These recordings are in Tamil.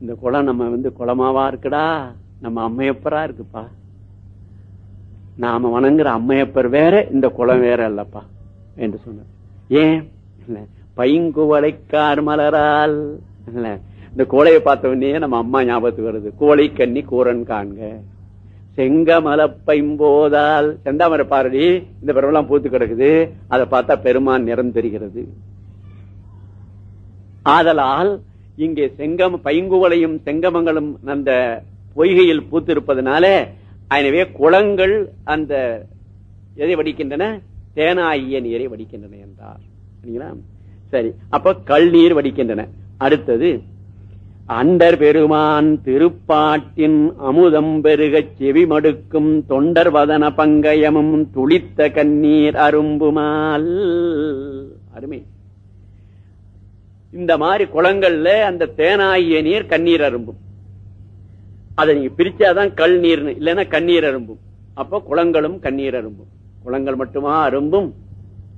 இந்த குளம் நம்ம வந்து குளமாவா இருக்குடா? நம்ம அம்மையப்பரா இருக்குப்பா. நாம வணங்குற அம்மையப்பர் வேற இந்த குளம் வேற இல்லப்பா என்று சொன்னார். ஏன்? இல்ல, பைங்குவளைக்கார் மலரால். இல்ல, இந்த கோலையை பார்த்த உடனே நம்ம அம்மா ஞாபகத்துக்கு வருது. கோழை கன்னி கூரன் காண்க. செங்கமலப்பைம்போதால். செந்தாமரை பாரடி இந்த பிறவெல்லாம் பூத்து கிடக்குது. அதை பார்த்தா பெருமான் நிறம் தெரிகிறது. ஆதலால் இங்கே செங்கம் பைங்குவலையும் செங்கமங்களும் அந்த பொய்கையில் பூத்திருப்பதனால எனவே குளங்கள் அந்த எதை வடிக்கின்றன? தேனாகிய நீரை வடிக்கின்றன என்றார். சரிங்களா? சரி அப்ப கல்நீர் வடிக்கின்றன. அடுத்தது அண்டர் பெருமான் திருப்பாட்டின் அமுதம் பெருகச் செவி மடுக்கும் தொண்டர் வதன பங்கயமும் துளித்த கண்ணீர் அரும்புமால். அருமை. இந்த மாதிரி குளங்கள்ல அந்த தேனாகிய நீர் கண்ணீர் அரும்பும். அதை நீங்க பிரிச்சாதான் கல் நீர்னு இல்லைன்னா கண்ணீர் அரும்பும். அப்ப குளங்களும் கண்ணீர் அரும்பும். குளங்கள் மட்டுமா அரும்பும்?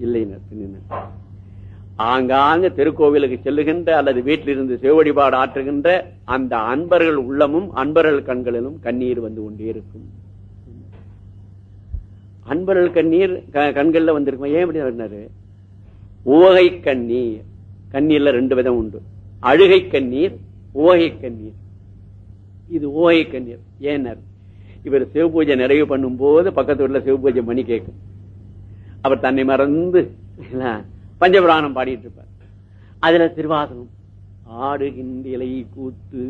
இல்லைன்னு ஆங்காங்க திருக்கோவிலுக்கு செல்லுகின்ற அல்லது வீட்டிலிருந்து சிவவழிபாடு ஆற்றுகின்ற அந்த அன்பர்கள் உள்ளமும் அன்பர்கள் கண்களிலும் கண்ணீர் வந்து கொண்டே இருக்கும். அன்பர்கள் கண்ணீர் க- கண்கள்ல வந்திருக்கும்? ஏன் எப்படி சொன்னாரு? உவகை கண்ணீர். கண்ணீர்ல ரெண்டு விதம் உண்டு. அழுகை கண்ணீர் ஓகை கண்ணீர். இது ஓகை கண்ணீர். ஏனர் இவர் சிவபூஜை நிறைவு பண்ணும் போது பக்கத்து வீட்டுல சிவபூஜை மணி கேட்கும். அவர் தன்னை மறந்து பஞ்சபுராணம் பாடிட்டு இருப்பார். அதுல திருவாசகம் ஆடுகின்றிலை கூத்து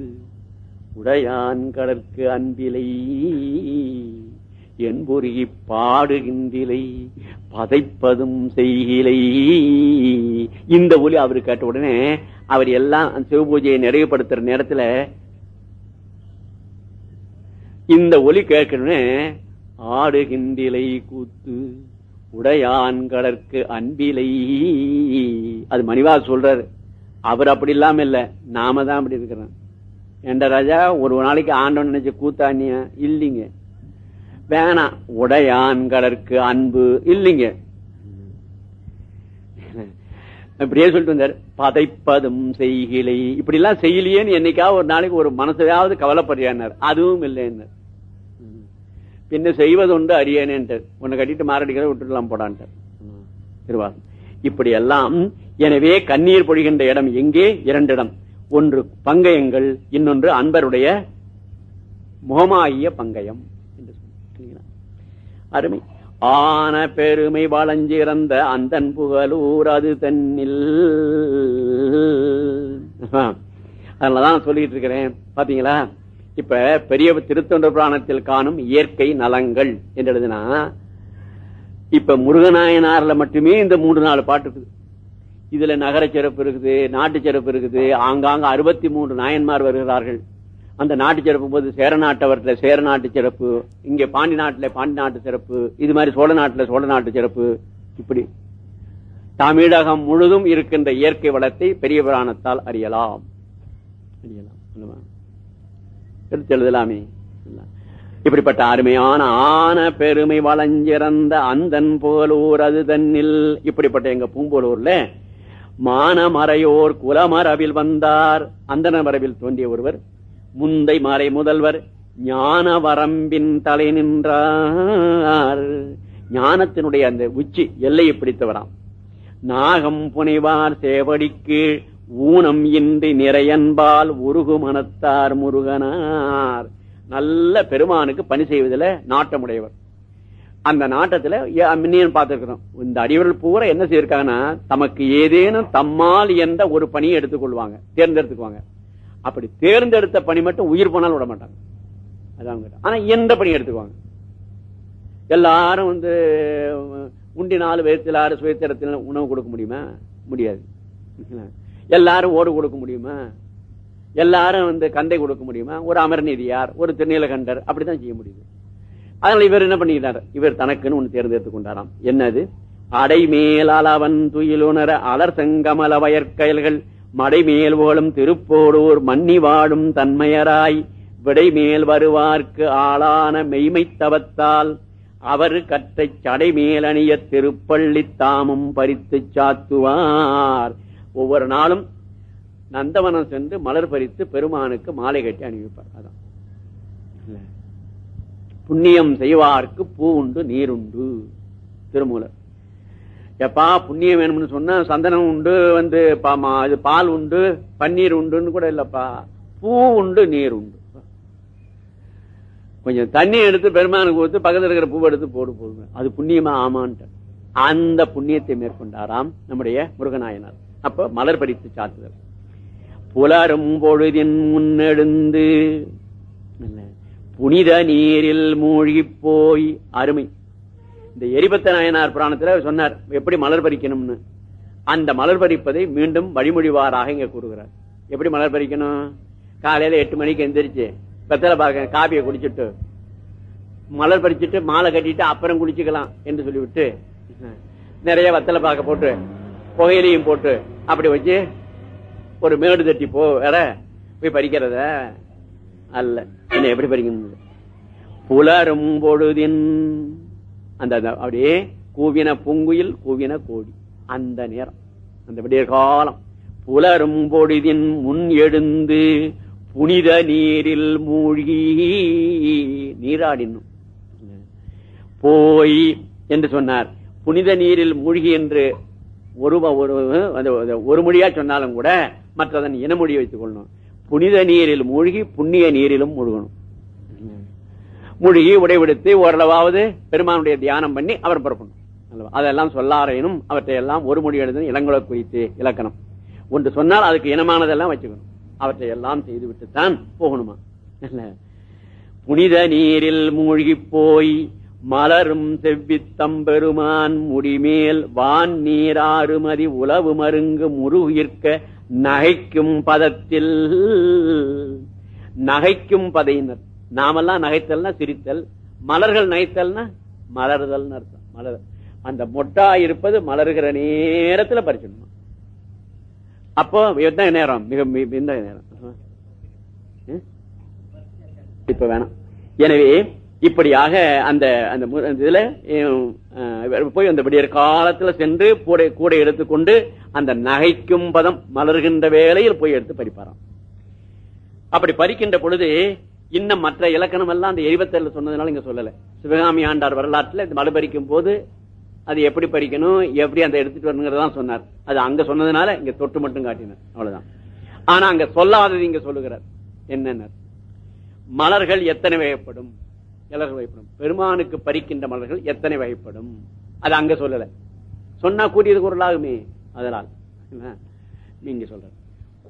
உடையான் கடற்கு அன்பிலை என்பொருகி பாடுகின்றிலை பதைப்பதும் செய்கிலை இந்த ஒலி அவரு கேட்ட உடனே அவர் எல்லாம் சிவ சிவபூஜையை நிறைவுபடுத்துற நேரத்துல இந்த ஒலி கேட்கணும்னு ஆடுகின்றிலை கூத்து உடையான் கடற்கு அன்பிலை. அது மணிவா சொல்றாரு. அவர் அப்படி இல்லாம இல்ல நாம தான் அப்படி இருக்கிறோம். என்ற ராஜா ஒரு நாளைக்கு ஆண்டவன் நினைச்ச கூத்தானியா இல்லைங்க. வேணாம் உடையான் கடற்கு அன்பு இல்லைங்க. இப்படியே சொல்லிட்டு வந்தார் பதைப்பதும் செய்கிலை இப்படி எல்லாம் செய்யலையேன்னு என்னைக்காவது ஒரு நாளைக்கு ஒரு மனசையாவது கவலைப்படுறார் அதுவும் இல்லைன்னார் பின்ன செய்வதுண்டு அறியேனேன்ட்டார் உன்னை கட்டிட்டு மாரடிக்கிறத விட்டுடலாம் போடான்ட்டார் திருவாசம் இப்படி எல்லாம் எனவே கண்ணீர் பொழிகின்ற இடம் எங்கே? இரண்டு இடம். ஒன்று பங்கயங்கள் இன்னொன்று அன்பருடைய முகமாகிய பங்கயம். அருமை. ஆன பெருமை வளஞ்சிறந்த அந்தன் புகழூர் அது தன்னில். அதனாலதான் சொல்லிட்டு இருக்கிறேன். பாத்தீங்களா? இப்ப பெரிய திருத்தொண்ட புராணத்தில் காணும் இயற்கை நலங்கள் என்று எழுதுனா இப்ப முருகநாயனார்ல மட்டுமே இந்த மூன்று நாலு பாட்டு இருக்குது. இதுல நகர சிறப்பு இருக்குது நாட்டு சிறப்பு இருக்குது ஆங்காங்க அறுபத்தி மூன்று நாயன்மார் வருகிறார்கள். அந்த நாட்டு சிறப்பு போது சேர நாட்டவர்ல சேர நாட்டு சிறப்பு இங்க பாண்டி நாட்டுல பாண்டி நாட்டு சிறப்பு இது மாதிரி சோழ நாட்டுல சோழ நாட்டு சிறப்பு இப்படி. தமிழகம் முழுதும் இருக்கின்ற இயற்கை வளத்தை பெரிய புராணத்தால் அறியலாம். அறியலாம். எடுத்து எழுதலாமே. இப்படிப்பட்ட அருமையான ஆன பெருமை வளஞ்சிறந்த அந்தன் புகழூர் அது தன்னில். இப்படிப்பட்ட எங்க பூம்புலூர்ல மானமறையோர் குலமரபில் வந்தார். அந்தன மரபில் தோன்றிய ஒருவர் முந்தை மாலை முதல்வர் ஞான வரம்பின் தலை நின்றார். ஞானத்தினுடைய அந்த உச்சி எல்லையை பிடித்தவராம். நாகம் புனைவார் சேவடிக்கு ஊனம் இன்றி நிறையன்பால் உருகு மனத்தார் முருகனார். நல்ல பெருமானுக்கு பணி செய்வதில் நாட்டமுடையவர். அந்த நாட்டத்துல மின்னியன் பார்த்திருக்கிறோம். இந்த அடிவர்கள் பூரா என்ன செய்யிருக்காங்கன்னா தமக்கு ஏதேனும் தம்மால் என்ற ஒரு பணியை எடுத்துக்கொள்வாங்க தேர்ந்தெடுத்துக்குவாங்க. அப்படி தேர்ந்தெடுத்த பணி மட்டும் உயிர் போனாலும் விட மாட்டாங்க. அதான் ஆனா எந்த பணி எடுத்துக்குவாங்க. எல்லாரும் வந்து உண்டினால் ஆறு சுயத்திரத்தில் உணவு கொடுக்க முடியுமா? முடியாது. எல்லாரும் ஓடு கொடுக்க முடியுமா? எல்லாரும் வந்து கந்தை கொடுக்க முடியுமா? ஒரு அமர்நீதியார் ஒரு திருநீலகண்டர் அப்படித்தான் செய்ய முடியுது. அதனால இவர் என்ன பண்ணிக்கிறார் இவர் தனக்குன்னு ஒண்ணு தேர்ந்தெடுத்துக் கொண்டாராம். என்னது? அடைமேலால் அவன் துயிலுணர அலர் செங்கமல வயற்கயல்கள். மடைமேல் போலும் திருப்போடூர் மன்னி வாடும் தன்மையராய் விடைமேல் வருவார்க்கு ஆளான மெய்மைத்தவத்தால் அவர் கற்றை சடைமேல் அணிய திருப்பள்ளி தாமும் பறித்து சாத்துவார். ஒவ்வொரு நாளும் நந்தவனம் சென்று மலர் பறித்து பெருமானுக்கு மாலை கட்டி அணிவிப்பார். அதான். புண்ணியம் செய்வார்க்கு பூ உண்டு நீருண்டு திருமூலர். எப்பா புண்ணியம் வேணும்னு சொன்னா சந்தனம் உண்டு வந்து பாமா இது பால் உண்டு பன்னீர் உண்டுன்னு கூட இல்லப்பா. பூ உண்டு நீர் உண்டு. கொஞ்சம் தண்ணி எடுத்து பெருமானுக்கு கொடுத்து பக்கத்துல இருக்கிற பூவை எடுத்து போடு போடுங்க. அது புண்ணியமா ஆமான்ட்டு. அந்த புண்ணியத்தை மேற்கொண்டாராம் நம்முடைய முருகநாயனார். அப்ப மலர் பறித்து சாத்துதல். புலரும் பொழுதின் முன்னெழுந்து புனித நீரில் மூழ்கி போய் அருமை. இந்த எரிபத்த நாயனார் புராணத்துல சொன்னார் எப்படி மலர் பறிக்கணும்னு. அந்த மலர் பறிப்பதை மீண்டும் வழிமொழிவாராக இங்க கூறுகிறார். எப்படி மலர் பறிக்கணும்? காலையில எட்டு மணிக்கு எந்திரிச்சு வெத்தலை பார்க்க காபியை குடிச்சிட்டு மலர் பறிச்சுட்டு மாலை கட்டிட்டு அப்புறம் குளிச்சுக்கலாம் என்று சொல்லிவிட்டு நிறைய வத்தலை பாக்க போட்டு புகையிலையும் போட்டு அப்படி வச்சு ஒரு மேடு தட்டி போ வேற போய் பறிக்கிறத அல்ல. என்ன எப்படி பறிக்கணும்? புலரும் பொழுதின் அந்த அப்படியே கூவின பொங்குயில் கூவின கோடி அந்த நேரம். அந்த விடிய காலம். புலரும் பொழுதின் முன் எழுந்து புனித நீரில் மூழ்கி நீராடினும். போய் என்று சொன்னார். புனித நீரில் மூழ்கி என்று ஒரு ஒரு அந்த ஒரு மொழியா சொன்னாலும் கூட மற்றதன் இனமொழி வைத்துக் கொள்ளணும் புனித நீரில் மூழ்கி புண்ணிய நீரிலும் மூழ்கணும். மூழ்கி உடைவிடுத்து ஓரளவாவது பெருமானுடைய தியானம் பண்ணி அவர் பிறக்கணும். அதெல்லாம் சொல்லாரையினும் அவற்றை எல்லாம் ஒரு மொழி எழுதும் இளங்குல குறித்து இலக்கணம். ஒன்று சொன்னால் அதுக்கு இனமானதெல்லாம் வச்சுக்கணும். அவற்றை எல்லாம் செய்துவிட்டுத்தான் போகணுமா? புனித நீரில் மூழ்கி போய் மலரும் செவ்வித்தம்பெருமான் முடிமேல் வான் நீராறுமதி உளவு மருங்கு முருகிற்க நகைக்கும் பதத்தில். நகைக்கும் பதையினர். நாமெல்லாம் நகைத்தல்னா சிரித்தல் மலர்கள் நகைத்தல்னா மலர்தல் அர்த்தம். மலர் அந்த மொட்டா இருப்பது மலர்கிற நேரத்துல பறிச்சிடணும். அப்போ எந்த நேரம் மிக எந்த நேரம் இப்ப வேணாம். எனவே இப்படியாக அந்த அந்த இதுல போய் அந்த விடியற் காலத்துல சென்று கூடை கூடை எடுத்துக்கொண்டு அந்த நகைக்கும் பதம் மலர்கின்ற வேளையில் போய் எடுத்து பறிப்பாராம். அப்படி பறிக்கின்ற பொழுது இன்னும் மற்ற இலக்கணம் எல்லாம் அந்த எழுபத்தேழு சொன்னதுனால இங்க சொல்லல. சிவகாமி ஆண்டார் வரலாற்றுல இந்த மலை பறிக்கும் போது அது எப்படி பறிக்கணும் எப்படி அந்த எடுத்துட்டு வரணுங்கிறதான் சொன்னார். அது அங்க சொன்னதுனால இங்க தொட்டு மட்டும் காட்டினார். அவ்வளவுதான். ஆனா அங்க சொல்லாதது இங்க சொல்லுகிறார். என்னென்ன? மலர்கள் எத்தனை வகைப்படும்? இலர்கள் வகைப்படும். பெருமானுக்கு பறிக்கின்ற மலர்கள் எத்தனை வகைப்படும்? அது அங்க சொல்லல. சொன்னா கூட்டியது குரலாகுமே அதனால் என்ன? நீங்க சொல்ற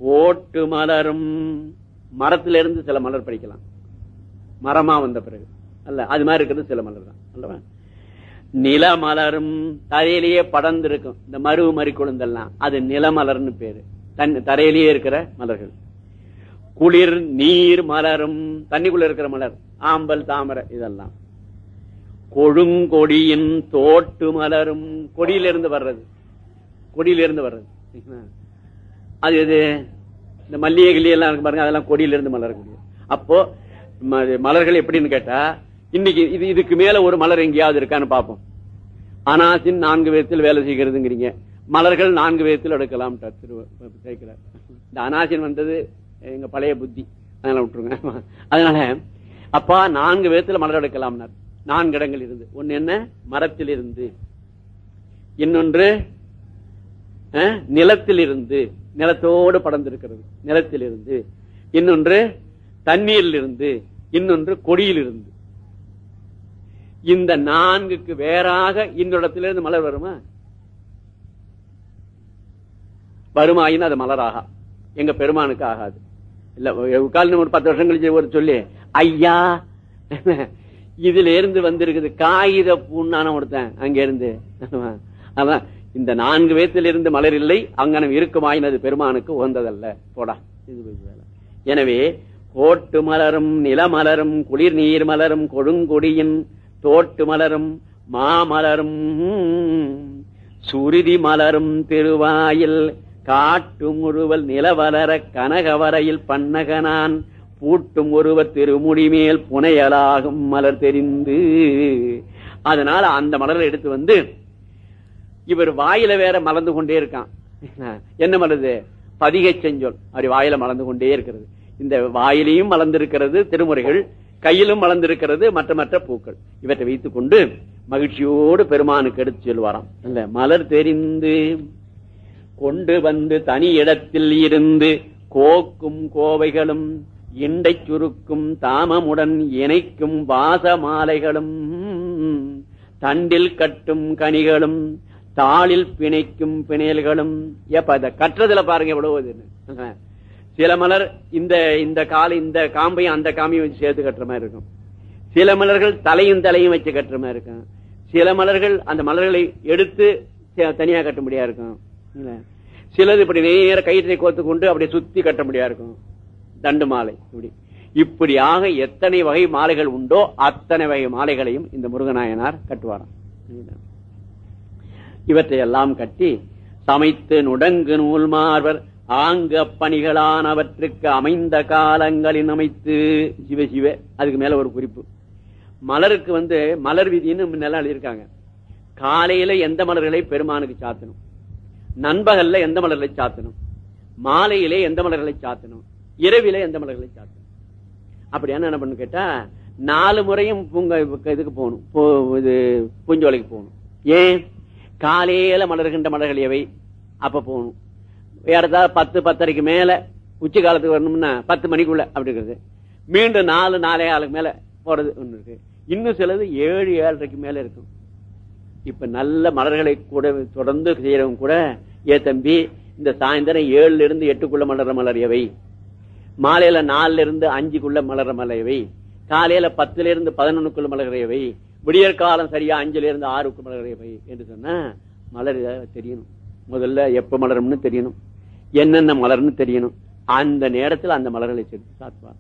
கோட்டு மலரும். மரத்திலிருந்து சில மலர் பறிக்கலாம். மரமா வந்த பிறகு. அல்ல அது மாதிரி இருக்கிறது சில மலர் தான். அல்லவா? நில மலரும் தரையிலேயே படர்ந்து இருக்கும் இந்த மருவு மறி அது நிலமலர்னு பேரு. தன் தரையிலேயே இருக்கிற மலர்கள். குளிர் நீர் மலரும் தண்ணிக்குள்ள இருக்கிற மலர். ஆம்பல் தாமரை இதெல்லாம். கொழுங்கொடியின் தோட்டு மலரும். கொடியிலிருந்து வர்றது. கொடியிலிருந்து வர்றது. அது இது இந்த மல்லிகை கிளி எல்லாம் இருக்கு பாருங்க அதெல்லாம் கொடியிலிருந்து மலரக்கூடிய அப்போ மலர்கள் எப்படின்னு கேட்டா இன்னைக்கு இது இதுக்கு மேல ஒரு மலர் எங்கேயாவது இருக்கான்னு பார்ப்போம். அனாசின் நான்கு விதத்தில் வேலை செய்கிறதுங்கிறீங்க. மலர்கள் நான்கு விதத்தில் எடுக்கலாம் சேர்க்கிறார் இந்த அனாசின் வந்தது எங்க பழைய புத்தி. அதனால விட்டுருங்க. அதனால அப்பா நான்கு விதத்தில் மலர் எடுக்கலாம்னார். நான்கு இடங்கள் இருந்து. ஒன்னு என்ன? மரத்தில் இருந்து இன்னொன்று அஹ், நிலத்தில் இருந்து நிலத்தோடு படர்ந்திருக்கிறது. நிலத்தில் இருந்து இன்னொன்று தண்ணீரில் இருந்து இன்னொன்று கொடியில் இருந்து இந்த நான்குக்கு வேறாக இன்னொடத்திலிருந்து மலர் வருமா? வருமாயின் அது மலராகா. எங்க பெருமானுக்கு ஆகாது. இல்ல கால ஒரு பத்து வருஷம் கழிச்சு ஒரு சொல்லி ஐயா இதுல இருந்து வந்திருக்குது காகித பூண்ணான ஒருத்தன் அங்க இருந்து அவன் இந்த நான்கு வேத்தில் இருந்து மலர் இல்லை அங்கனம் இருக்குமாயின் அது பெருமானுக்கு உகந்ததல்ல. போடா. இது எனவே கோட்டு மலரும் நிலமலரும் குளிர் நீர் மலரும் கொழுங்கொடியின் தோட்டு மலரும் மாமலரும். சுருதி மலரும் திருவாயில் காட்டும் ஒருவல் நிலவலர கனகவரையில் பன்னகனான் பூட்டும் ஒருவர் திருமுடி மேல் புனையலாகும் மலர் தெரிந்து. அதனால அந்த மலரை எடுத்து வந்து இவர் வாயில வேற மலர்ந்து கொண்டே இருக்கான். என்ன மலருது? பதிகை செஞ்சொல். அப்படி வாயில மலர்ந்து கொண்டே இருக்கிறது. இந்த வாயிலையும் மலர்ந்திருக்கிறது திருமுறைகள் கையிலும் மலர்ந்திருக்கிறது மற்ற மற்ற பூக்கள். இவற்றை வைத்துக் கொண்டு மகிழ்ச்சியோடு பெருமானுக்கு எடுத்து செல்வாராம். இல்ல மலர் தெரிந்து கொண்டு வந்து தனி இடத்தில் இருந்து கோக்கும் கோவைகளும் இண்டை சுருக்கும் தாமமுடன் இணைக்கும் வாச மாலைகளும் தண்டில் கட்டும் கனிகளும் தாளில் பிணைக்கும் பிணையல்களும். எப்ப இத கட்டுறதுல பாருங்க எவ்வளவு இதுன்னு. சில மலர் இந்த இந்த கால இந்த காம்பையும் அந்த காம்பையும் வச்சு சேர்த்து கட்டுற மாதிரி இருக்கும். சில மலர்கள் தலையும் தலையும் வச்சு கட்டுற மாதிரி இருக்கும். சில மலர்கள் அந்த மலர்களை எடுத்து தனியா கட்ட முடியா இருக்கும். சிலது இப்படி நேர கயிற்றை கோத்து கொண்டு அப்படியே சுத்தி கட்ட முடியா இருக்கும். தண்டு மாலை இப்படி. இப்படியாக எத்தனை வகை மாலைகள் உண்டோ அத்தனை வகை மாலைகளையும் இந்த முருகநாயனார் கட்டுவாராம். இவற்றை எல்லாம் கட்டி சமைத்து நுடங்கு நூல் மார்வர் ஆங்க பணிகளானவற்றுக்கு அமைந்த காலங்களின் அமைத்து சிவ சிவ அதுக்கு மேல ஒரு குறிப்பு. மலருக்கு வந்து மலர் விதின்னு முன்னெல்லாம் எழுதியிருக்காங்க. காலையில எந்த மலர்களை பெருமானுக்கு சாத்தணும்? நண்பகல்ல எந்த மலர்களை சாத்தணும்? மாலையிலே எந்த மலர்களை சாத்தணும்? இரவிலே எந்த மலர்களை சாத்தணும்? அப்படியான என்ன பண்ணு கேட்டா நாலு முறையும் பூங்க இதுக்கு போகணும். போ- இது பூஞ்சோலைக்கு போகணும். ஏன்? காலையில மலர்கின்ற மலர்கள் எவை? அப்ப போகணும். ஏறத்தாழ பத்து பத்தரைக்கு மேல உச்சி காலத்துக்கு வரணும்னா பத்து மணிக்குள்ள அப்படி இருக்குது. மீண்டும் நாலு நாலே ஆளுக்கு மேல போறது ஒண்ணு இருக்கு. இன்னும் சிலது ஏழு ஏழரைக்கு மேல இருக்கும். இப்ப நல்ல மலர்களை கூட தொடர்ந்து செய்யறவங்க கூட ஏ தம்பி இந்த சாயந்தரம் ஏழுல இருந்து எட்டுக்குள்ள மலர்ற மலர் எவை? மாலையில நாலுல இருந்து அஞ்சுக்குள்ள மலர்ற மலையவை காலையில பத்துல இருந்து பதினொன்னுக்குள்ள மலர்ற விடியற் காலம் சரியா அஞ்சுல இருந்து ஆறுக்கு மலர்கிறவை என்று சொன்னா மலர் தெரியணும். முதல்ல எப்ப மலரும்னு தெரியணும். என்னென்ன மலர்னு தெரியணும். அந்த நேரத்தில் அந்த மலர்களை சேர்த்து சாத்துவார்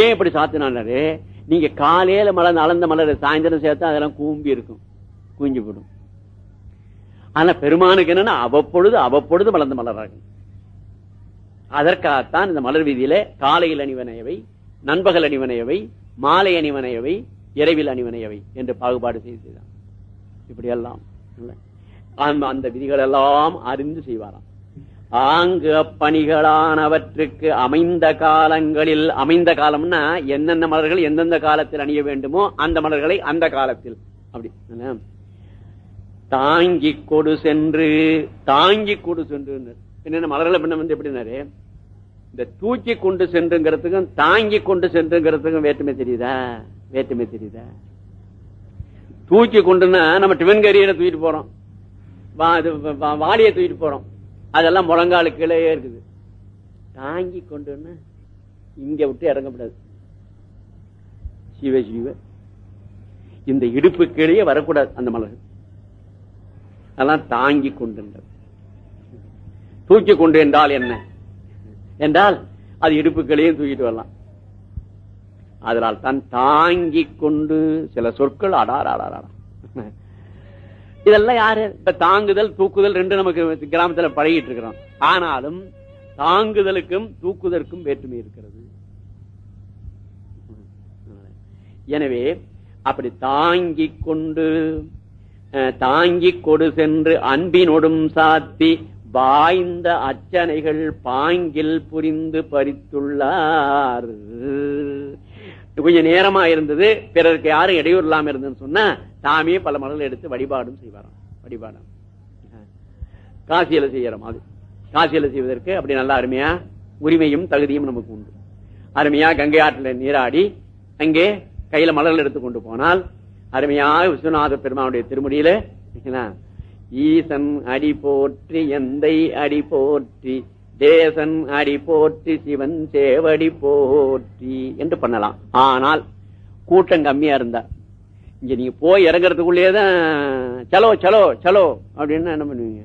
ஏன் இப்படி சாத்தினாரு நீங்க காலையில மலர் அளந்த மலர் சாயந்தரம் சேர்த்தா அதெல்லாம் கூம்பி இருக்கும். கூஞ்சி போடும். ஆனா பெருமானுக்கு என்னன்னா அவ்வப்பொழுது அவ்வப்பொழுது மலர்ந்த மலராகும் அதற்காகத்தான் இந்த மலர் வீதியில காலையில் அணிவனையவை நண்பகல் அணிவனையவை மாலை அணிவனையவை இரவில் அணிவனையவை என்று பாகுபாடு செய்தான். இப்படியெல்லாம். இல்லை அந்த- அந்த விதிகள் எல்லாம் அறிந்து செய்வாராம். ஆங்கு பணிகளானவற்றுக்கு அமைந்த காலங்களில் அமைந்த காலம்னா என்னென்ன மலர்கள் எந்தெந்த காலத்தில் அணிய வேண்டுமோ அந்த மலர்களை அந்த காலத்தில். அப்படி தாங்கி கொடு சென்று தாங்கி கொடு சென்று என்னென்ன மலர்களை பின்ன வந்து எப்படின்னாரு? இந்த தூக்கி கொண்டு சென்றுங்கிறதுக்கும் தாங்கி கொண்டு சென்றுங்கிறதுக்கும் வேற்றுமை தெரியுதா? வேற்றுமை தெரியுதா? தூக்கி கொண்டுன்னா நம்ம டிவன் டிவன்கரியில தூக்கிட்டு போறோம். வா- தூக்கிட்டு போறோம். அதெல்லாம் முழங்காலு கீழே இருக்குது. தாங்கி கொண்டுன்னு இங்க விட்டு இறங்கக்கூடாது சிவ சிவ. இந்த இடுப்பு கீழே வரக்கூடாது அந்த மலர் அதெல்லாம் தாங்கி கொண்டு தூக்கி கொண்டு என்றால் என்ன? என்றால் அது இடுப்புகளையும் தூக்கிட்டு வரலாம். அதனால் தான் தாங்கி கொண்டு சில சொற்கள் அடார் அடார் இதெல்லாம் யாரு? இப்ப தாங்குதல் தூக்குதல் ரெண்டு நமக்கு கிராமத்துல பழகிட்டு இருக்கிறோம். ஆனாலும் தாங்குதலுக்கும் தூக்குதலுக்கும் வேற்றுமை இருக்கிறது. எனவே அப்படி தாங்கிக் கொண்டு அஹ், தாங்கிக் கொடு சென்று அன்பினொடும் சாத்தி வாய்ந்த அச்சனைகள் பாங்கில் புரிந்து பறித்துள்ளார். கொஞ்சம் நேரமா இருந்தது பிறருக்கு யாரும் இடையூறு இல்லாம இருந்ததுன்னு சொன்னா தாமே பல மலர்கள் எடுத்து வழிபாடும் செய்வாராம். வழிபாடும். காசியில செய்யற மாதிரி. காசியில செய்வதற்கு அப்படி நல்லா அருமையா உரிமையும் தகுதியும் நமக்கு உண்டு. அருமையா கங்கை ஆற்றில நீராடி அங்கே கையில மலர்கள் எடுத்து கொண்டு போனால் அருமையாக விஸ்வநாத பெருமானுடைய திருமுடியில ஈசன் அடி போற்றி எந்தை அடி போற்றி தேசன் அடி போற்றி சிவன் சேவடி போற்றி என்று பண்ணலாம். ஆனால் கூட்டம் கம்மியா இருந்தா. இங்க நீங்க போய் இறங்குறதுக்குள்ளேதான் சலோ சலோ சலோ அப்படின்னு என்ன பண்ணுவீங்க?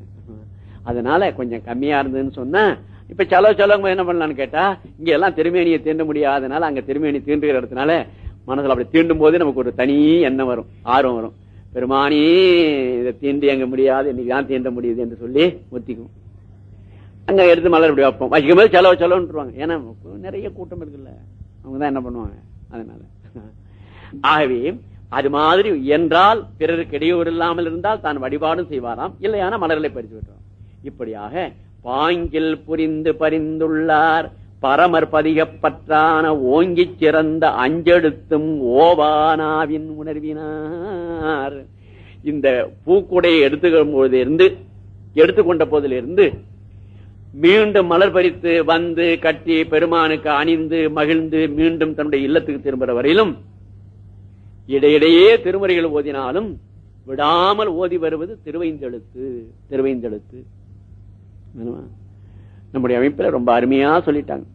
அதனால கொஞ்சம் கம்மியா இருந்ததுன்னு சொன்னா இப்ப சலோ சலோ என்ன பண்ணலாம்னு கேட்டா இங்க எல்லாம் திருமேனியை தீண்ட முடியாதனால அங்க திருமேனி தீண்டுகிற இடத்துனால மனசுல அப்படி தீண்டும் போது நமக்கு ஒரு தனி எண்ணம் வரும் ஆர்வம் வரும். பெருமானி இதை தீண்டி எங்க முடியாது இன்னைக்கு தான் தீண்ட முடியுது என்று சொல்லி ஒத்திக்கும் அங்க எடுத்து மலர் இப்படி வைப்போம். வைக்கும் போது செலவு செலவுன்றுவாங்க. ஏன்னா நிறைய கூட்டம் இருக்குல்ல. அவங்க தான் என்ன பண்ணுவாங்க? அதனால. ஆகவே அது மாதிரி என்றால் பிறருக்கு இடையூறு இல்லாமல் இருந்தால் தான் வழிபாடும் செய்வாராம். இல்லையான மலர்களை பறித்து விட்டுறோம் இப்படியாக பாங்கில் புரிந்து பரிந்துள்ளார். பரமர் பதிகப்பற்றான ஓங்கிச் சிறந்த அஞ்செடுத்தும் ஓவானாவின் உணர்வினார். இந்த பூக்குடையை எடுத்துக்கும் போதிலிருந்து எடுத்துக்கொண்ட போதிலிருந்து மீண்டும் மலர் பறித்து வந்து கட்டி பெருமானுக்கு அணிந்து மகிழ்ந்து மீண்டும் தன்னுடைய இல்லத்துக்கு திரும்புற வரையிலும் இடையிடையே திருமுறைகள் ஓதினாலும் விடாமல் ஓதி வருவது திருவைந்தெழுத்து திருவைந்தெழுத்து. நம்முடைய அமைப்புல ரொம்ப அருமையா சொல்லிட்டாங்க.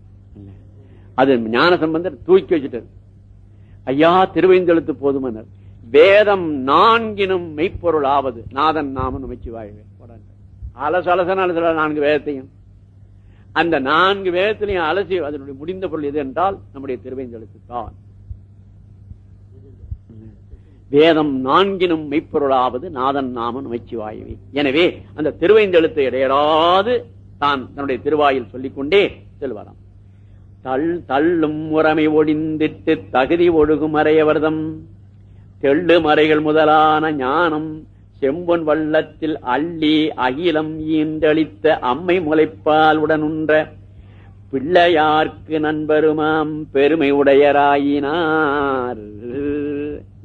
அது ஞான சம்பந்தர் தூக்கி வச்சுட்டார். ஐயா திருவைந்தெழுத்து போதுமன்னர் வேதம் நான்கினும் மெய்ப்பொருள் ஆவது நாதன் நாமன் அமைச்சு வாழ்வேன் அலச அலசன அலசல நான்கு வேதத்தையும். அந்த நான்கு வேதத்திலையும் அலசி அதனுடைய முடிந்த பொருள் எது என்றால் நம்முடைய திருவேந்தலுக்கு தான் வேதம் நான்கினும் மெய்ப்பொருளாவது நாதன் நாமன் நமச்சிவாயவே. எனவே அந்த திருவைந்தெழுத்து இடையடாது தான் தன்னுடைய திருவாயில் சொல்லிக்கொண்டே செல்வாராம் தள் தள்ளும் உறமை ஒடிந்திட்டு தகுதி ஒழுகும் அறையவர்தம் தெள்ளு மறைகள் முதலான ஞானம் செம்பொன் வள்ளத்தில் அள்ளி அகிலம் ஈண்டளித்த அம்மை முளைப்பால் உடனுன்ற பிள்ளையார்க்கு நண்பருமாம் பெருமை உடையராயினார்.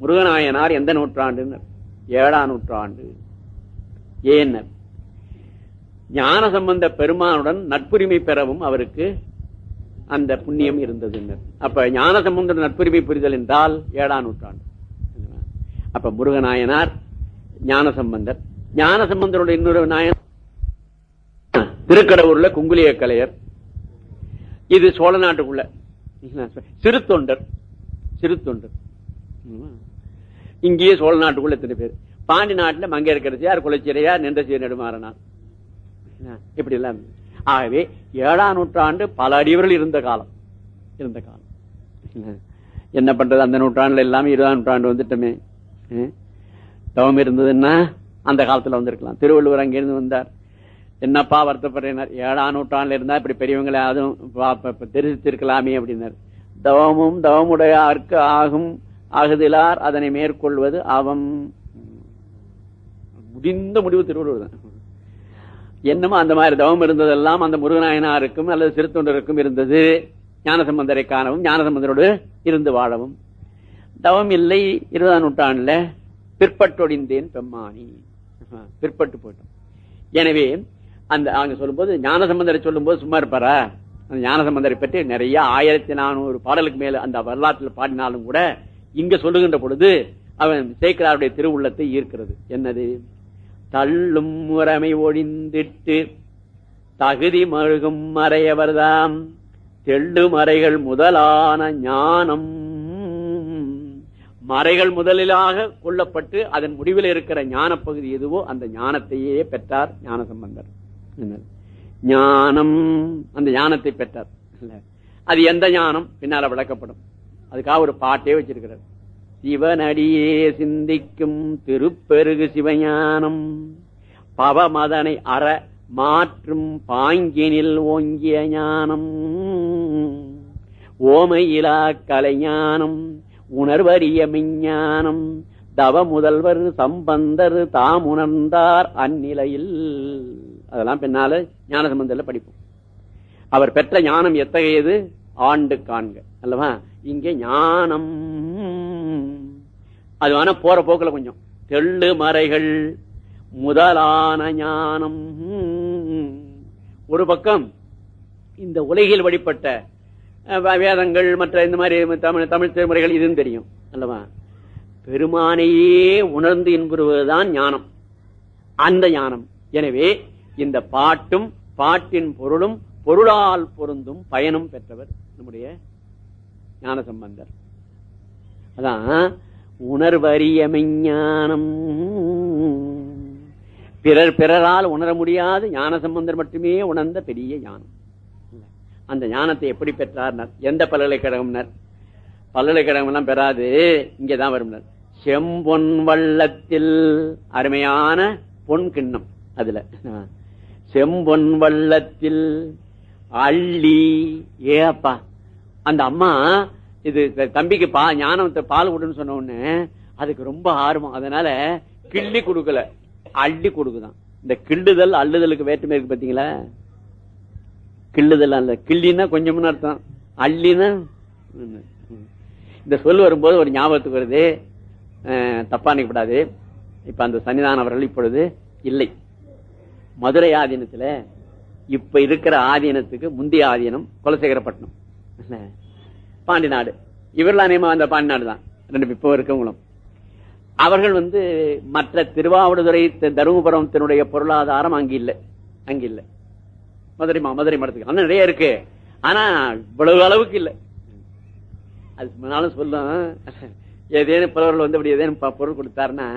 முருகநாயனார் எந்த நூற்றாண்டு ஏழாம் நூற்றாண்டு. ஏன்னர் ஞான சம்பந்த பெருமானுடன் நட்புரிமை பெறவும் அவருக்கு அந்த புண்ணியம் இருந்தது அப்ப ஞான சம்பந்த நட்புரிமை புரிதல் என்றால் ஏழாம் நூற்றாண்டு. அப்ப முருகநாயனார் ஞான சம்பந்தர் ஞான சம்பந்தருடைய இன்னொரு நாயன் திருக்கடவுர்ல குங்குலிய கலையர். இது சோழ நாட்டுக்குள்ள. சிறு தொண்டர் சிறு தொண்டர் இங்கேயே சோழ நாட்டுக்குள்ள எத்தனை பேர்? பாண்டி நாட்டில் மங்கையர்கரசியார் குலச்சிரையார் நின்ற நெடுமாறனார். இப்படி எல்லாம் ஆகவே ஏழாம் நூற்றாண்டு பல அடிவர்கள் இருந்த காலம். இருந்த காலம். என்ன பண்றது? அந்த நூற்றாண்டுல எல்லாமே இருபதாம் நூற்றாண்டு வந்துட்டோமே. தவம் இருந்ததுன்னா அந்த காலத்துல வந்திருக்கலாம். திருவள்ளுவர் அங்கிருந்து வந்தார். என்னப்பா வருத்தப்படுறார்? ஏழாம் நூற்றாண்டுல இருந்தா இப்படி பெரியவங்களை அதுவும் தெரிவித்திருக்கலாமே அப்படின்னார். தவமும் தவமுடையார்க்கு ஆகும். ஆகுதிலார் அதனை மேற்கொள்வது அவம். முடிந்த முடிவு திருவள்ளுவர் தான். என்னமோ அந்த மாதிரி தவம் இருந்ததெல்லாம் அந்த முருகநாயனாருக்கும் அல்லது சிறுத்தொண்டருக்கும் இருந்தது. ஞானசம்பந்தரை காணவும் ஞானசம்பந்தரோடு இருந்து வாழவும். தவம் இல்லை இருபதாம் நூற்றாண்டுல. பிற்பட்டொடிந்தேன் பெம்மானி பிற்பட்டு போயிட்டோம். எனவே அந்த அவங்க சொல்லும்போது ஞானசம்பந்தரை சொல்லும்போது சும்மா இருப்பாரா? அந்த ஞானசம்பந்தரை பற்றி நிறைய ஆயிரத்தி நானூறு பாடலுக்கு மேல அந்த வரலாற்றில் பாடினாலும் கூட இங்க சொல்லுகின்ற பொழுது அவன் சேக்கராருடைய திருவுள்ளத்தை ஈர்க்கிறது. என்னது? தள்ளும் முறைமை ஒழிந்திட்டு தகுதி மழுகும் மறையவர்தாம் தெள்ளு மறைகள் முதலான ஞானம் மறைகள் முதலிலாக கொல்லப்பட்டு அதன் முடிவில் இருக்கிற ஞான பகுதி எதுவோ அந்த ஞானத்தையே பெற்றார் ஞான சம்பந்தர் ஞானம். அந்த ஞானத்தை பெற்றார். அது எந்த ஞானம்? பின்னால விளக்கப்படும். அதுக்காக ஒரு பாட்டே வச்சிருக்கிறார். சிவனடியே சிந்திக்கும் திருப்பெருகு சிவஞானம் பவமதனை அற மாற்றும் பாங்கினில் ஓங்கிய ஞானம் ஓமையிலா கலைஞானம் உணர்வறிய விஞ்ஞானம் தவ முதல்வர் சம்பந்தர் தாம் உணர்ந்தார் அந்நிலையில். அதெல்லாம் பின்னால ஞான சம்பந்தத்தில் படிப்போம். அவர் பெற்ற ஞானம் எத்தகையது? ஆண்டு காண்க அல்லவா? இங்கே ஞானம். அது வேணா போற போக்குல கொஞ்சம். தெள்ளு மறைகள் முதலான ஞானம். ஒரு பக்கம் இந்த உலகில் வழிபட்ட வேதங்கள் மற்ற இந்த மாதிரி தமிழ் தமிழ் திருமுறைகள் இதுன்னு தெரியும் அல்லவா? பெருமானையே உணர்ந்து என்பதுதான் ஞானம். அந்த ஞானம். எனவே இந்த பாட்டும் பாட்டின் பொருளும் பொருளால் பொருந்தும் பயனும் பெற்றவர் நம்முடைய ஞான சம்பந்தர் அதான் உணர்வரியமைஞ்ஞானம் பிறர் பிறரால் உணர முடியாது ஞான சம்பந்தர் மட்டுமே உணர்ந்த பெரிய ஞானம். அந்த ஞானத்தை எப்படி பெற்றார்னர் எந்த பல்கலைக்கழகம்னர்? பல்கலைக்கழகம் எல்லாம் பெறாது இங்கதான் வரும்னர். செம்பொன் வள்ளத்தில் அருமையான பொன் கிண்ணம் அதுல. செம்பொன் வள்ளத்தில் அள்ளி ஏப்பா அந்த அம்மா இது தம்பிக்கு பா ஞானத்தை பால் கொடுன்னு சொன்ன உடனே அதுக்கு ரொம்ப ஆர்வம். அதனால கிள்ளி கொடுக்கல. அள்ளி கொடுக்குதான். இந்த கிள்ளுதல் அள்ளுதலுக்கு வேற்றுமை இருக்கு பாத்தீங்களா? கிள்ளுதல் அல்ல கிள்ளினா கொஞ்சம்னு அர்த்தம். அள்ளினா இந்த சொல் வரும்போது ஒரு ஞாபகத்துக்கு வருது. அஹ், தப்பா நினைக்கப்படாது இப்ப அந்த சன்னிதான அவர்கள் இப்பொழுது இல்லை. மதுரை ஆதீனத்துல இப்ப இருக்கிற ஆதீனத்துக்கு முந்தைய ஆதீனம் குலசேகரப்பட்டினம். பாண்டி நாடு இவரெல்லாம் நேமா அந்த பாண்டி நாடு தான். ரெண்டு இப்போ இருக்கவங்களும். அவர்கள் வந்து மற்ற திருவாவடுதுறை தருமபுரத்தினுடைய பொருளாதாரம் அங்கு இல்லை. அங்கு இல்லை. மதுரை மா- மதுரை மடத்துக்கு. ஆனா நிறைய இருக்கு. ஆனா இவ்வளவு அளவுக்கு இல்லை. அது முன்னாலும் சொல்லும் ஏதேனும் புலவர்கள் வந்து அப்படி ஏதேனும் பொருள் கொடுத்தாருன்னா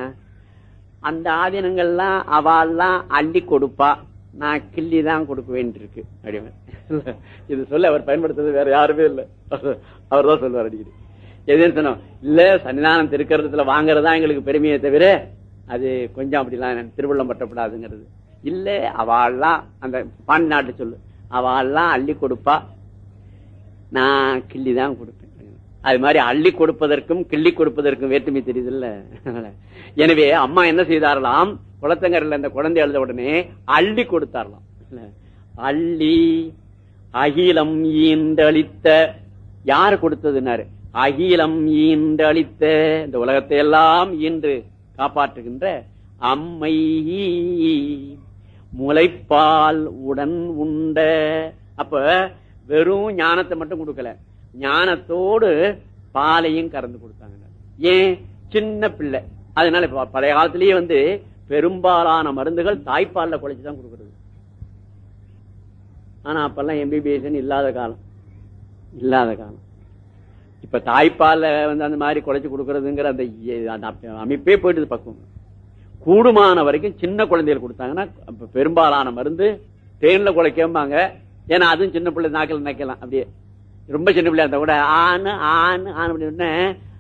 அந்த ஆதீனங்கள்லாம் அவாள்லாம் அள்ளி கொடுப்பா. நான் கிள்ளி தான் கொடுக்க வேண்டியிருக்கு அப்படின்னு இது சொல்ல அவர் பயன்படுத்துறது வேற யாருமே இல்லை. அவர் தான் சொல்லுவார் அடிக்கடி. எதுன்னு சொன்னோம் இல்ல சன்னிதானம் திருக்கரத்துல வாங்குறதா எங்களுக்கு பெருமையை தவிர அது கொஞ்சம் அப்படிலாம் திருவள்ளம் பட்டப்படாதுங்கிறது இல்ல அவாள்லாம் அந்த பாண்டி நாட்டு சொல்லு அவாள்லாம் அள்ளி கொடுப்பா. நான் கிள்ளி தான் கொடுப்பேன். அது மாதிரி அள்ளி கொடுப்பதற்கும் கிள்ளி கொடுப்பதற்கும் வேற்றுமை தெரியுது இல்ல எனவே அம்மா என்ன செய்தாரலாம் குளத்தங்கரில் அந்த குழந்தை எழுத உடனே அள்ளி கொடுத்தாரலாம் அள்ளி அகிலம் ஈண்டளித்த யாரு கொடுத்ததுனாரு அகிலம் ஈண்டளித்த இந்த உலகத்தை எல்லாம் ஈன்று காப்பாற்றுகின்ற அம்மை. முளைப்பால் உடன் உண்ட. அப்ப வெறும் ஞானத்தை மட்டும் கொடுக்கல. ஞானத்தோடு பாலையும் கறந்து கொடுத்தாங்க. ஏன்? சின்ன பிள்ளை. அதனால இப்ப பழைய காலத்திலேயே வந்து பெரும்பாலான மருந்துகள் தாய்ப்பால்ல குழைச்சுதான் கொடுக்கறது. ஆனா அப்பெல்லாம் எம்பிபிஎஸ் இல்லாத காலம். இல்லாத காலம். இப்ப தாய்ப்பால்ல வந்து அந்த மாதிரி குழைச்சு கொடுக்கறதுங்கிற அந்த அந்த அமைப்பே போயிட்டு பக்குவம். கூடுமான வரைக்கும் சின்ன குழந்தைகள் கொடுத்தாங்கன்னா பெரும்பாலான மருந்து தேன்ல குழைக்கம்பாங்க. ஏன்னா அதுவும் சின்ன பிள்ளை நாக்கில் நினைக்கலாம். அப்படியே ரொம்ப சின்ன பிள்ளையா இருந்தா கூட ஆணு ஆணு ஆணு அப்படின்னு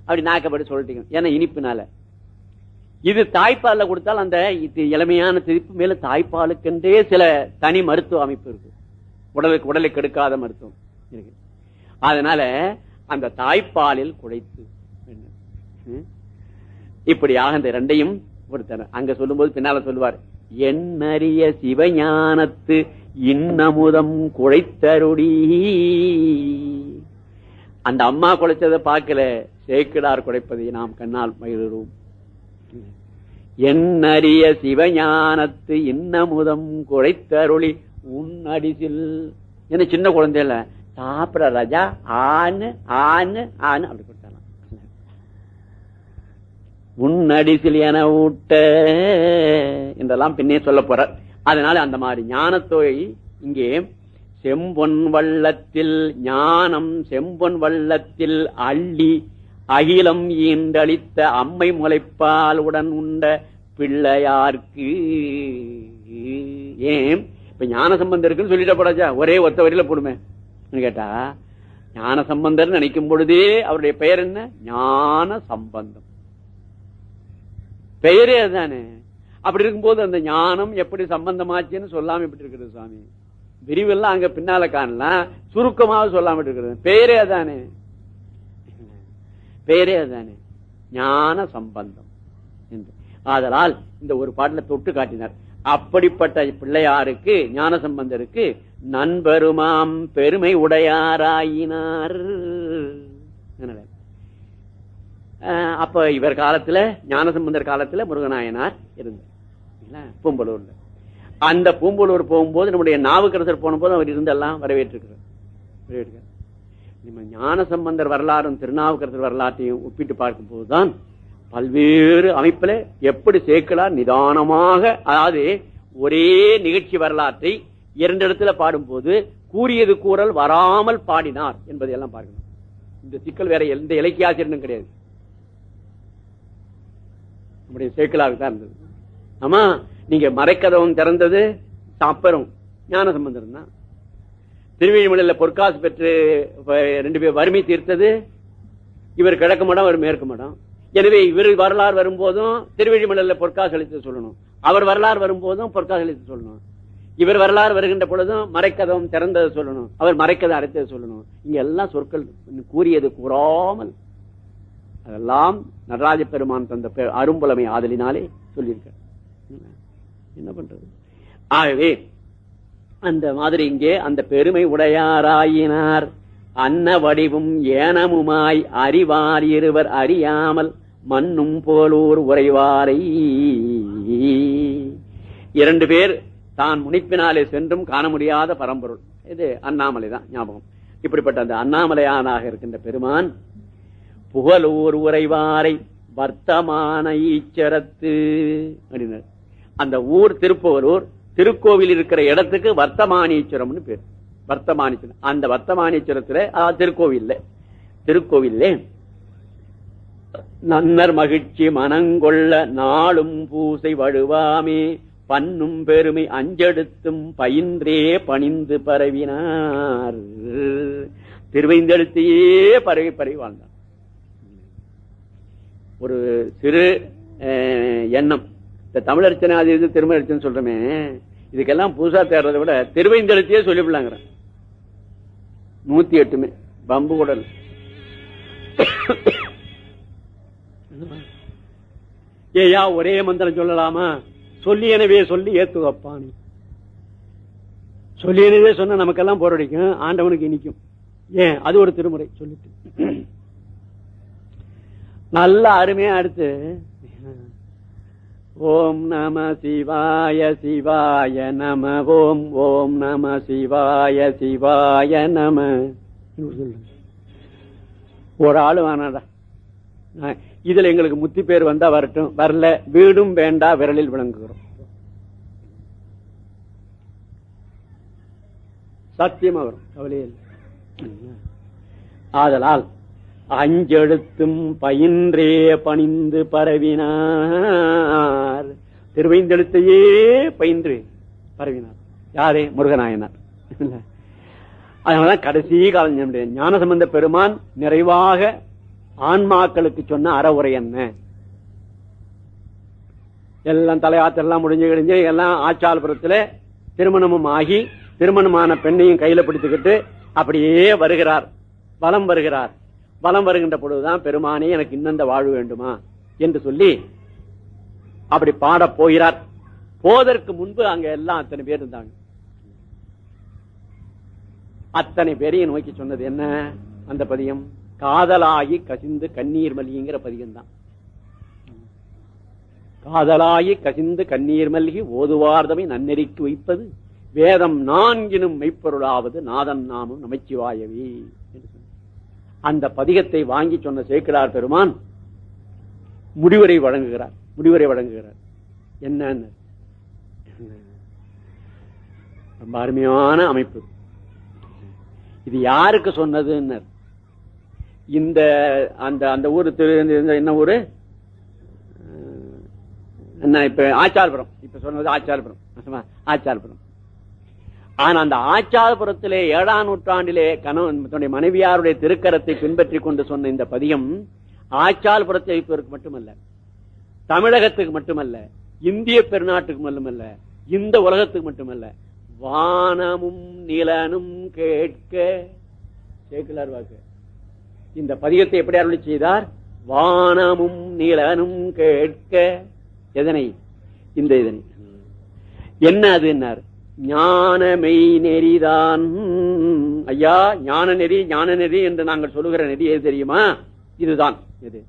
அப்படி நாக்கப்பட்டு சொல்லிட்டீங்க ஏன்னா இனிப்புனால. இது தாய்ப்பாலில் கொடுத்தால் அந்த இளமையான திருப்பு மேல தாய்ப்பாலுக்கென்றே சில தனி மருத்துவ அமைப்பு இருக்கு. உடலுக்கு உடலை கெடுக்காத மருத்துவம் இருக்கு. அதனால அந்த தாய்ப்பாலில் குழைத்து ம். இப்படியாக இந்த ரெண்டையும் ஒருத்தர் அங்க சொல்லும் போது பின்னால சொல்லுவார் என்னறிய சிவஞானத்து இன்னமுதம் குழைத்தருடி. அந்த அம்மா குழைச்சதை பார்க்கல சேக்கிடார் குழைப்பதை நாம் கண்ணால் மகிழ்கிறோம் என்னறிய சிவஞானத்து இன்னமுதம் குழைத்தருளி உன் அடிசில். என்ன சின்ன குழந்தைல சாப்பிட ராஜா ஆணு ஆணு ஆணு அப்படி உன்னடிசில் என ஊட்ட. என்றெல்லாம் பின்னே சொல்ல போற. அதனால அந்த மாதிரி ஞானத்தோய் இங்கே செம்பொன் வள்ளத்தில் ஞானம் செம்பொன் வள்ளத்தில் அள்ளி அகிலம் ஈண்டளித்த அம்மை முளைப்பால் உடன் உண்ட பிள்ளையார்க்கு. ஏன்? இப்ப ஞான சம்பந்தம் இருக்குன்னு சொல்லிட்ட போடாச்சா? ஒரே ஒத்த வரியில போடுமே. கேட்டா? ஞான சம்பந்தர் நினைக்கும் பொழுதே அவருடைய பெயர் என்ன? ஞான சம்பந்தம். பெயரே அதுதானே. அப்படி இருக்கும்போது அந்த ஞானம் எப்படி சம்பந்தமாச்சுன்னு சொல்லாம எப்படி இருக்கிறது சுவாமி. விரிவெல்லாம் அங்க பின்னால காணலாம். சுருக்கமாக சொல்லாம இருக்கிறது பெயரே அதானே பெயரே அதானே ஞான சம்பந்தம் என்று. ஆதலால் இந்த ஒரு பாட்டுல தொட்டு காட்டினார். அப்படிப்பட்ட பிள்ளையாருக்கு ஞான சம்பந்தருக்கு நண்பருமாம் பெருமை உடையாராயினார். அப்ப இவர் காலத்துல ஞானசம்பந்தர் காலத்துல முருகநாயனார் இருந்தார். பூம்பலூர்ல. அந்த பூம்பலூர் போகும்போது நம்முடைய நாவுக்கரசர் போன போது அவர் இருந்தெல்லாம் வரவேற்றிருக்கிறார். வரவேற்கிறார் நம்ம ஞானசம்பந்தர் வரலாறும் திருநாவுக்கரசர் வரலாற்றையும் ஒப்பிட்டு பார்க்கும் போதுதான் பல்வேறு அமைப்புல எப்படி சேர்க்கலாம் நிதானமாக அதாவது ஒரே நிகழ்ச்சி வரலாற்றை இரண்டு இடத்துல பாடும்போது கூறியது கூறல் வராமல் பாடினார் என்பதையெல்லாம் பார்க்கணும். இந்த சிக்கல் வேற எந்த இலக்கிய ஆசிரியனும் கிடையாது. நம்முடைய சேக்கலாவுக்கு தான் இருந்தது. ஆமா நீங்க மறைக்கதவும் திறந்தது அப்புறம் ஞான சம்பந்தம் தான். திருவள்ளிமலையில பொற்காசு பெற்று ரெண்டு பேர் வறுமை தீர்த்தது இவர் கிழக்கு மடம் அவர் மேற்கு மடம். எனவே இவர் வரலாறு வரும்போதும் திருவள்ளிமலையில பொற்காசு அளித்து சொல்லணும். அவர் வரலாறு வரும்போதும் பொற்காசு அளித்து சொல்லணும். இவர் வரலாறு வருகின்ற பொழுதும் மறைக்கதவும் திறந்ததை சொல்லணும். அவர் மறைக்கதை அடைத்தது சொல்லணும். இங்க எல்லாம் சொற்கள் கூறியது கூறாமல் அதெல்லாம் நடராஜ பெருமான் தந்த பெ- அரும்புலமை ஆதலினாலே சொல்லியிருக்க என்ன பண்றது? ஆகவே அந்த மாதிரி இங்கே அந்த பெருமை உடையாராயினார். அன்ன வடிவும் ஏனமுமாய் அறிவார் இருவர் அறியாமல் மண்ணும் போலூர் உறைவாரை. இரண்டு பேர் தான் முனிப்பினாலே சென்றும் காண முடியாத பரம்பொருள். இது அண்ணாமலை தான் ஞாபகம். இப்படிப்பட்ட அந்த அண்ணாமலையானாக இருக்கின்ற பெருமான் புகழூர் உறைவாரை வர்த்தமான ஈச்சரத்து. அப்படின்னார். அந்த ஊர் திருப்பவரூர் திருக்கோவில் இருக்கிற இடத்துக்கு வர்த்தமானீஸ்வரம்னு பேர். வர்த்தமானீஸ்வரம் அந்த வர்த்தமானீஸ்வரத்துல அதாவது திருக்கோவில்ல. திருக்கோவில்ல நன்னர் மகிழ்ச்சி மனங்கொள்ள நாளும் பூசை வழுவாமே. பண்ணும் பெருமை அஞ்செடுத்தும் பயின்றே பணிந்து பரவினார். திருவைந்தெழுத்தையே பரவி பரவி வாழ்ந்தார். ஒரு சிறு எண்ணம். இந்த தமிழர்ச்சனை அது இது திருமலர்ச்சனை சொல்றமே இதுக்கெல்லாம் புதுசா தேடுறதை விட திருவைந்தெழுத்தையே சொல்லிவிடலாங்கிற. நூத்தி எட்டுமே பம்பு குடல் ஏயா ஒரே மந்திரம் சொல்லலாமா? சொல்லியனவே சொல்லி ஏத்துவப்பானி சொல்லியனவே சொன்னா நமக்கெல்லாம் போரடிக்கும் ஆண்டவனுக்கு இனிக்கும். ஏன்? அது ஒரு திருமுறை. சொல்லிட்டு. நல்ல அருமையா அடுத்து. ஓம் நம சிவாய சிவாய நம. ஓம் ஓம் நம சிவாய சிவாய நம. ஒரு ஆளு வேணாடா இதுல எங்களுக்கு முத்தி பேர் வந்தா வரட்டும். வரல. வீடும் வேண்டா விரலில் விளங்குகிறோம். சத்தியமா வரும். கவலையே இல்லை. ஆதலால் அஞ்செழுத்தும் பயின்றே பணிந்து பரவினார். திருவைந்தெழுத்தையே பயின்று பரவினார். யாரே? முருகநாயனார். அதனாலதான் கடைசி காலம் நம்முடைய ஞானசம்பந்த பெருமான் நிறைவாக ஆன்மாக்களுக்கு சொன்ன அறவுரை என்ன? எல்லாம் தலையாத்தெல்லாம் முடிஞ்சு கிழிஞ்சு எல்லாம் ஆச்சாலபுரத்துல திருமணமும் ஆகி திருமணமான பெண்ணையும் கையில பிடித்துக்கிட்டு அப்படியே வருகிறார். வலம் வருகிறார். வலம் வருகின்ற பொழுதுதான் பெருமானே எனக்கு இன்னந்த வாழ்வு வேண்டுமா? என்று சொல்லி அப்படி பாட போகிறார். போதற்கு முன்பு அங்க எல்லாம் அத்தனை பேர் இருந்தாங்க. அத்தனை பேரையும் நோக்கி சொன்னது என்ன? அந்த பதியம் காதலாகி கசிந்து கண்ணீர் மல்கிங்கிற பதியம் தான் காதலாகி கசிந்து கண்ணீர் மல்கி ஓதுவார்தமை நன்னெறிக்கு வைப்பது வேதம் நான்கினும் மெய்ப்பொருளாவது நாதன் நாமும் நமச்சிவாயவே. அந்த பதிகத்தை வாங்கி சொன்ன சேக்கிடார் பெருமான் முடிவுரை வழங்குகிறார் முடிவுரை வழங்குகிறார். என்னன்னு? ரொம்ப அருமையான அமைப்பு. இது யாருக்கு சொன்னதுன்னு இந்த அந்த அந்த ஊர் திரு என்ன ஊரு? என்ன இப்ப ஆச்சாரபுரம். இப்ப சொன்னது ஆச்சாரபுரம். ஆச்சாரபுரம். ஆனா அந்த ஆச்சாரபுரத்திலே ஏழாம் நூற்றாண்டிலே கணவன் தன்னுடைய மனைவியாருடைய திருக்கரத்தை பின்பற்றி கொண்டு சொன்ன இந்த பதியம் ஆச்சாரபுரத்தை வைப்பதற்கு மட்டுமல்ல தமிழகத்துக்கு மட்டுமல்ல இந்திய பெருநாட்டுக்கு மட்டுமல்ல இந்த உலகத்துக்கு மட்டுமல்ல வானமும் நிலனும் கேட்க. கேட்கலார் வாக்கு. இந்த பதிகத்தை எப்படி அருளி செய்தார்? வானமும் நிலனும் கேட்க. எதனை? இந்த இதனை. என்ன அது என்னார்? ஞானமை நெறிதான். ஐயா ஞான நெறி ஞான நெறி என்று நாங்கள் சொல்லுகிற நெறி எது தெரியுமா? இதுதான் இது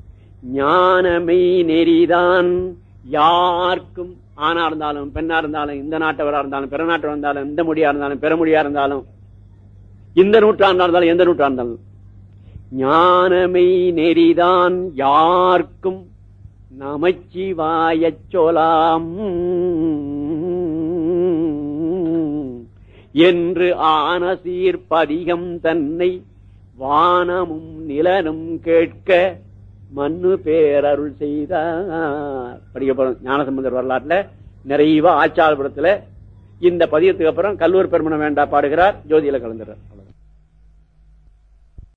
ஞானமை நெறிதான். யாருக்கும் ஆணா இருந்தாலும் பெண்ணா இருந்தாலும் இந்த நாட்டவரா இருந்தாலும் பிற நாட்டவரா இருந்தாலும் இந்த மொழியா இருந்தாலும் பிற மொழியா இருந்தாலும் இந்த நூற்றாண்டா இருந்தாலும் எந்த நூற்றா இருந்தாலும். ஞானமை நெறிதான். யாருக்கும் நமச்சிவாயச் சொலாம். என்று ஆன சீர்பதிகம் தன்னை வானமும் நிலனும் கேட்க மண்ணு பேரருள் செய்தார். படிக்கப்படும் ஞானசம்பந்தர் வரலாற்றுல நிறைவா ஆச்சாரபுரத்துல இந்த பதியத்துக்கு அப்புறம் கல்லூர் பெருமணம் வேண்டா பாடுகிறார் ஜோதியில கலந்துறார்